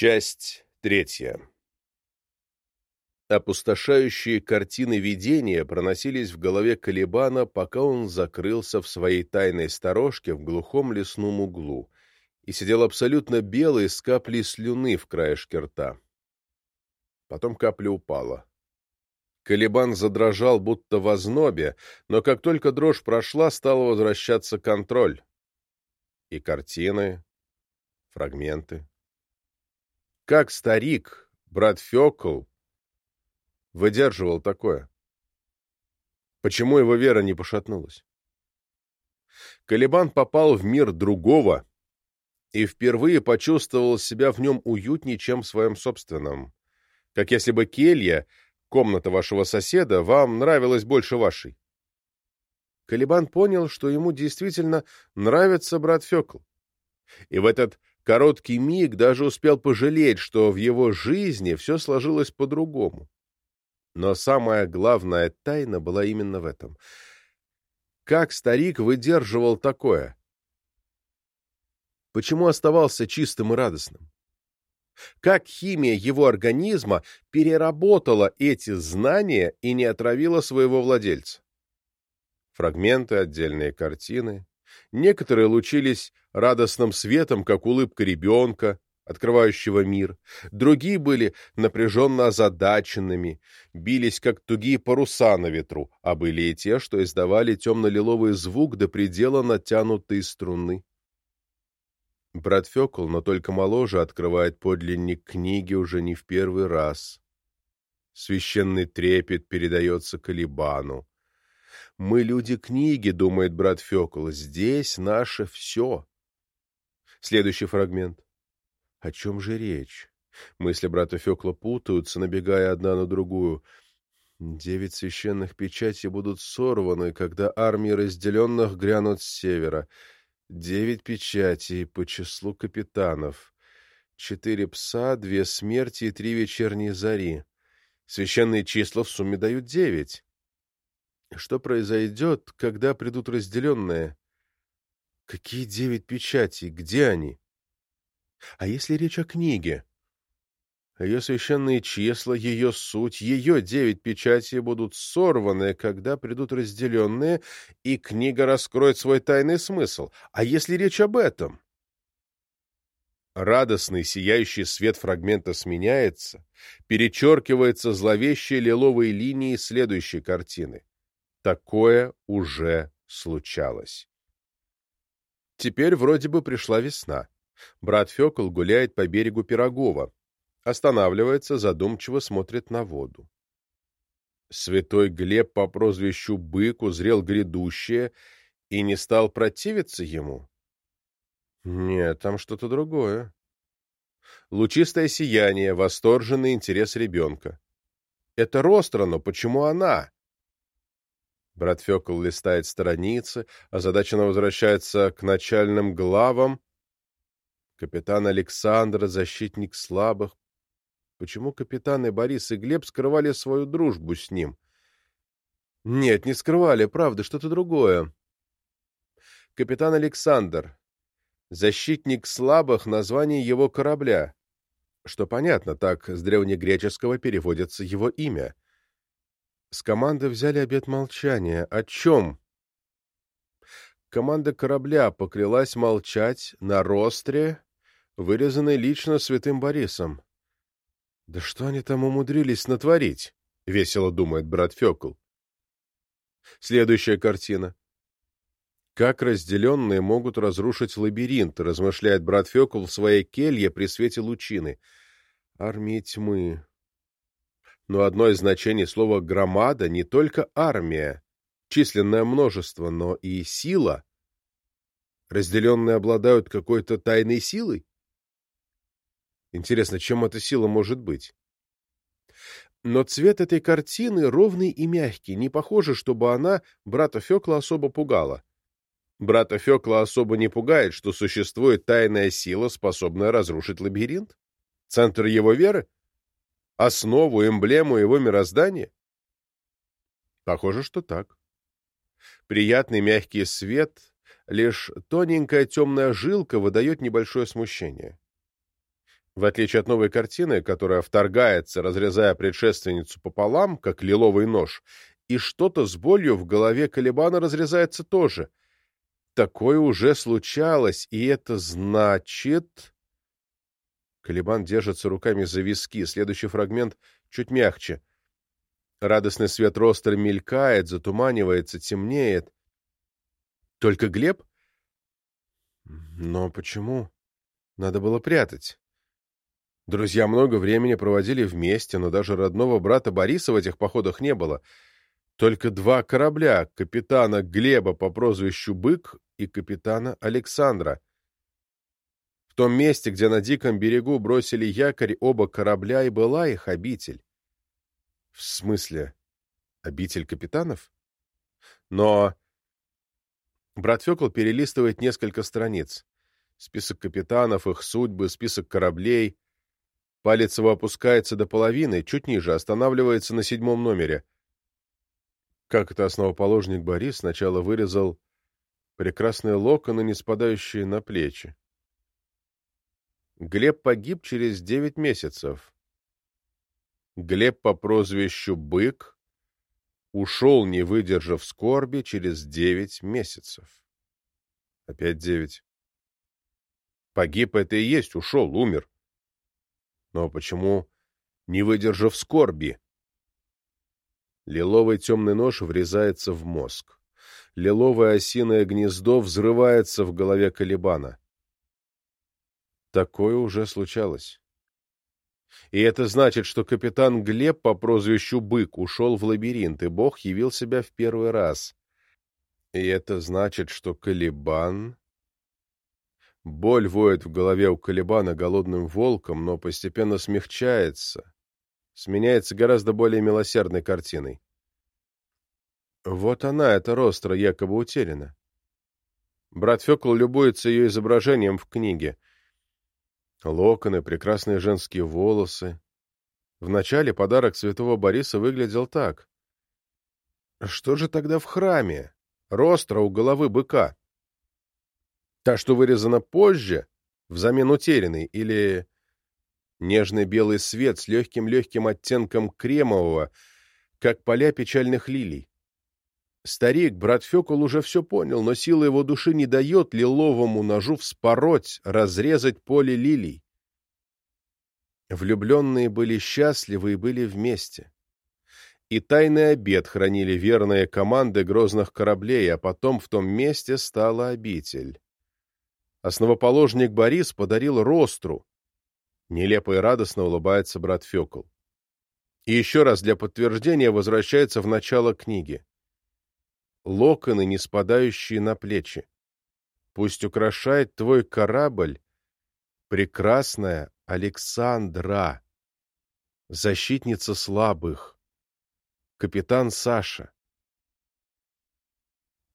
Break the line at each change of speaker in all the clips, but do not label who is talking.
Часть третья. Опустошающие картины видения проносились в голове Калибана, пока он закрылся в своей тайной сторожке в глухом лесном углу и сидел абсолютно белый с каплей слюны в краешке рта. Потом капля упала. Калибан задрожал, будто в ознобе, но как только дрожь прошла, стал возвращаться контроль. И картины, фрагменты. Как старик, брат Фёкл, выдерживал такое? Почему его вера не пошатнулась? Калибан попал в мир другого и впервые почувствовал себя в нем уютнее, чем в своем собственном. Как если бы келья, комната вашего соседа, вам нравилась больше вашей. Калибан понял, что ему действительно нравится брат Фёкл. И в этот короткий миг даже успел пожалеть, что в его жизни все сложилось по-другому. Но самая главная тайна была именно в этом. Как старик выдерживал такое? Почему оставался чистым и радостным? Как химия его организма переработала эти знания и не отравила своего владельца? Фрагменты, отдельные картины, Некоторые лучились радостным светом, как улыбка ребенка, открывающего мир. Другие были напряженно озадаченными, бились, как тугие паруса на ветру, а были и те, что издавали темно-лиловый звук до предела натянутой струны. Брат Фекл, но только моложе, открывает подлинник книги уже не в первый раз. Священный трепет передается Калибану. Мы люди книги, думает брат Фёкл, здесь наше все. Следующий фрагмент. О чем же речь? Мысли брата Фёкла путаются, набегая одна на другую. Девять священных печатей будут сорваны, когда армии разделенных грянут с севера. Девять печатей по числу капитанов. Четыре пса, две смерти и три вечерние зари. Священные числа в сумме дают девять. Что произойдет, когда придут разделенные? Какие девять печатей? Где они? А если речь о книге? Ее священные числа, ее суть, ее девять печатей будут сорваны, когда придут разделенные, и книга раскроет свой тайный смысл. А если речь об этом? Радостный, сияющий свет фрагмента сменяется, перечеркивается зловещей лиловой линией следующей картины. Такое уже случалось. Теперь вроде бы пришла весна. Брат Фёкл гуляет по берегу Пирогова. Останавливается, задумчиво смотрит на воду. Святой Глеб по прозвищу Бык узрел грядущее и не стал противиться ему. Нет, там что-то другое. Лучистое сияние, восторженный интерес ребенка. Это Ростра, но почему она? Брат Фёкл листает страницы, озадаченно возвращается к начальным главам. Капитан Александр, защитник слабых. Почему капитаны Борис и Глеб скрывали свою дружбу с ним? Нет, не скрывали, правда, что-то другое. Капитан Александр. Защитник слабых — название его корабля. Что понятно, так с древнегреческого переводится его имя — с команды взяли обет молчания. О чем? Команда корабля поклялась молчать на ростре, вырезанной лично святым Борисом. Да что они там умудрились натворить? Весело думает брат Фёкл. Следующая картина. Как разделенные могут разрушить лабиринт, размышляет брат Фёкл в своей келье при свете лучины. Армии тьмы, но одно из значений слова «громада» не только армия, численное множество, но и сила. Разделенные обладают какой-то тайной силой? Интересно, чем эта сила может быть? Но цвет этой картины ровный и мягкий, не похоже, чтобы она брата Фёкла особо пугала. Брата Фёкла особо не пугает, что существует тайная сила, способная разрушить лабиринт? Центр его веры? Основу, эмблему его мироздания? Похоже, что так. Приятный мягкий свет, лишь тоненькая темная жилка выдает небольшое смущение. В отличие от новой картины, которая вторгается, разрезая предшественницу пополам, как лиловый нож, и что-то с болью в голове Калибана разрезается тоже. Такое уже случалось, и это значит... Калибан держится руками за виски. Следующий фрагмент чуть мягче. Радостный свет ростер мелькает, затуманивается, темнеет. Только Глеб? Но почему? Надо было прятать. Друзья много времени проводили вместе, но даже родного брата Бориса в этих походах не было. Только два корабля — капитана Глеба по прозвищу Бык и капитана Александра. Том месте, где на диком берегу бросили якорь оба корабля, и была их обитель. В смысле, обитель капитанов? Но... Брат Фекл перелистывает несколько страниц. Список капитанов, их судьбы, список кораблей. Палец его опускается до половины, чуть ниже, останавливается на седьмом номере. Как это основоположник Борис сначала вырезал прекрасные локоны, не спадающие на плечи. Глеб погиб через девять месяцев. Глеб по прозвищу Бык ушел, не выдержав скорби, через девять месяцев. Опять девять. Погиб это и есть, ушел, умер. Но почему не выдержав скорби? Лиловый темный нож врезается в мозг. Лиловое осиное гнездо взрывается в голове Калибана. Такое уже случалось. И это значит, что капитан Глеб по прозвищу Бык ушел в лабиринт, и Бог явил себя в первый раз. И это значит, что Калибан... Боль воет в голове у Калибана голодным волком, но постепенно смягчается, сменяется гораздо более милосердной картиной. Вот она, эта ростра, якобы утеряна. Брат Фекл любуется ее изображением в книге — Локоны, прекрасные женские волосы. Вначале подарок святого Бориса выглядел так. Что же тогда в храме? Ростра у головы быка. Та, что вырезана позже, взамен утерянной, или нежный белый свет с легким-легким оттенком кремового, как поля печальных лилий. Старик, брат Фекул, уже все понял, но сила его души не дает лиловому ножу вспороть, разрезать поле лилий. Влюбленные были счастливы и были вместе. И тайный обед хранили верные команды грозных кораблей, а потом в том месте стала обитель. Основоположник Борис подарил ростру. Нелепо и радостно улыбается брат Фекул. И еще раз для подтверждения возвращается в начало книги локоны, не спадающие на плечи. Пусть украшает твой корабль прекрасная Александра, защитница слабых, капитан Саша.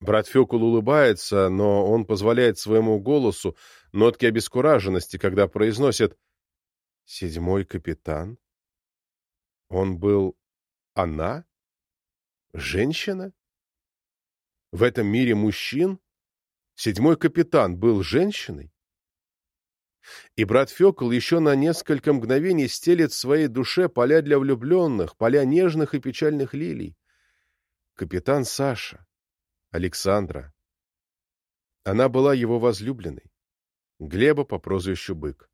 Брат Фекул улыбается, но он позволяет своему голосу нотки обескураженности, когда произносит «Седьмой капитан? Он был она? Женщина?» В этом мире мужчин седьмой капитан был женщиной? И брат Фекл еще на несколько мгновений стелет своей душе поля для влюбленных, поля нежных и печальных лилий. Капитан Саша, Александра. Она была его возлюбленной. Глеба по прозвищу Бык.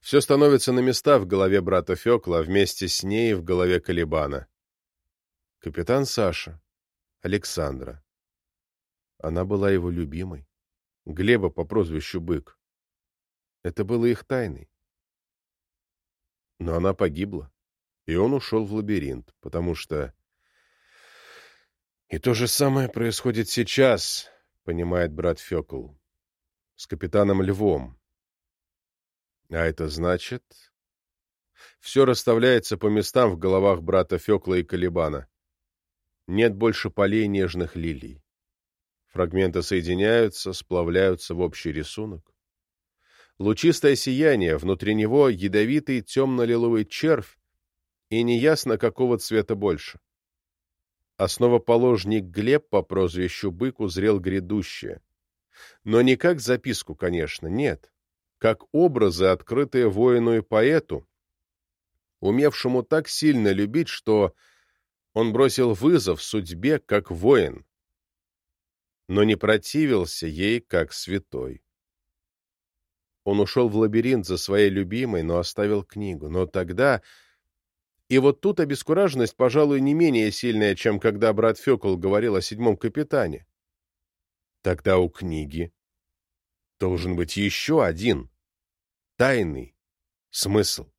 Все становится на места в голове брата Фекла, вместе с ней в голове Калибана. Капитан Саша, Александра. Она была его любимой. Глеба по прозвищу Бык. Это было их тайной. Но она погибла, и он ушел в лабиринт, потому что... И то же самое происходит сейчас, понимает брат Фекл, с капитаном Львом. А это значит... Все расставляется по местам в головах брата Фекла и Калибана. Нет больше полей нежных лилий. Фрагменты соединяются, сплавляются в общий рисунок. Лучистое сияние, внутри него ядовитый темно-лиловый червь, и неясно, какого цвета больше. Основоположник Глеб по прозвищу Бык узрел грядущее. Но не как записку, конечно, нет. как образы, открытые воину и поэту, умевшему так сильно любить, что он бросил вызов судьбе как воин, но не противился ей как святой. Он ушел в лабиринт за своей любимой, но оставил книгу. Но тогда... И вот тут обескураженность, пожалуй, не менее сильная, чем когда брат Фекл говорил о седьмом капитане. Тогда у книги должен быть еще один тайный смысл.